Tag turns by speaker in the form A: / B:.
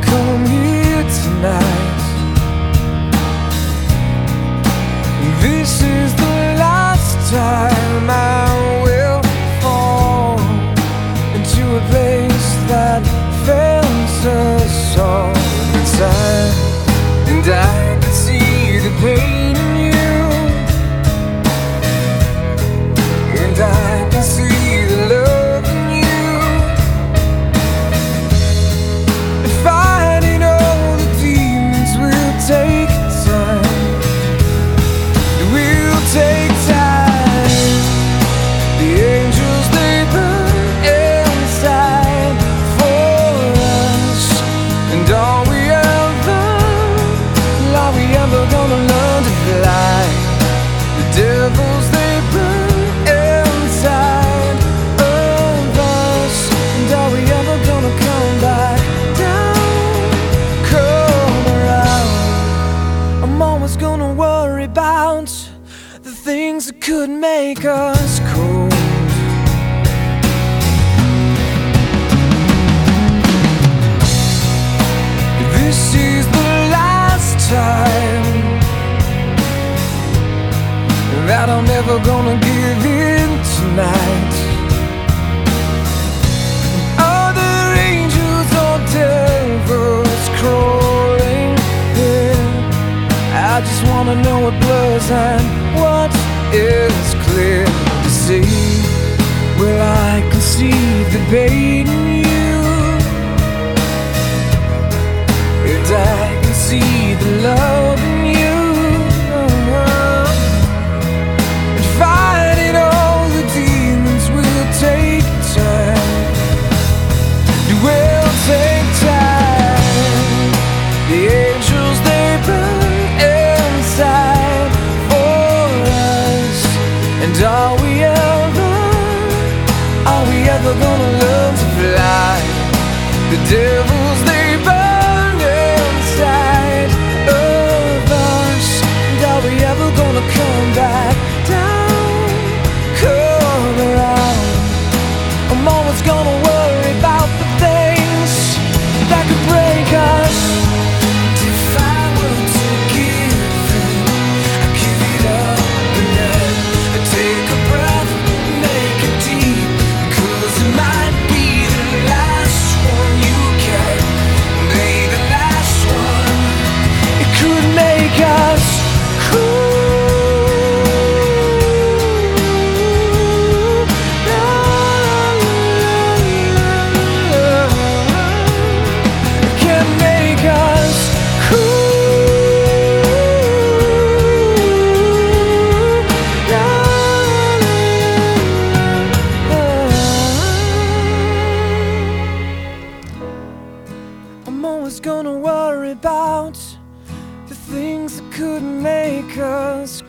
A: Come here tonight. This is could make us cold. This is the last time that I'm ever gonna give in tonight. Other angels or devils crawling here. I just wanna know what blurs and what is clear to see. Will I conceive the pain And are we ever, are we ever gonna learn to fly? The devils about the things that could make us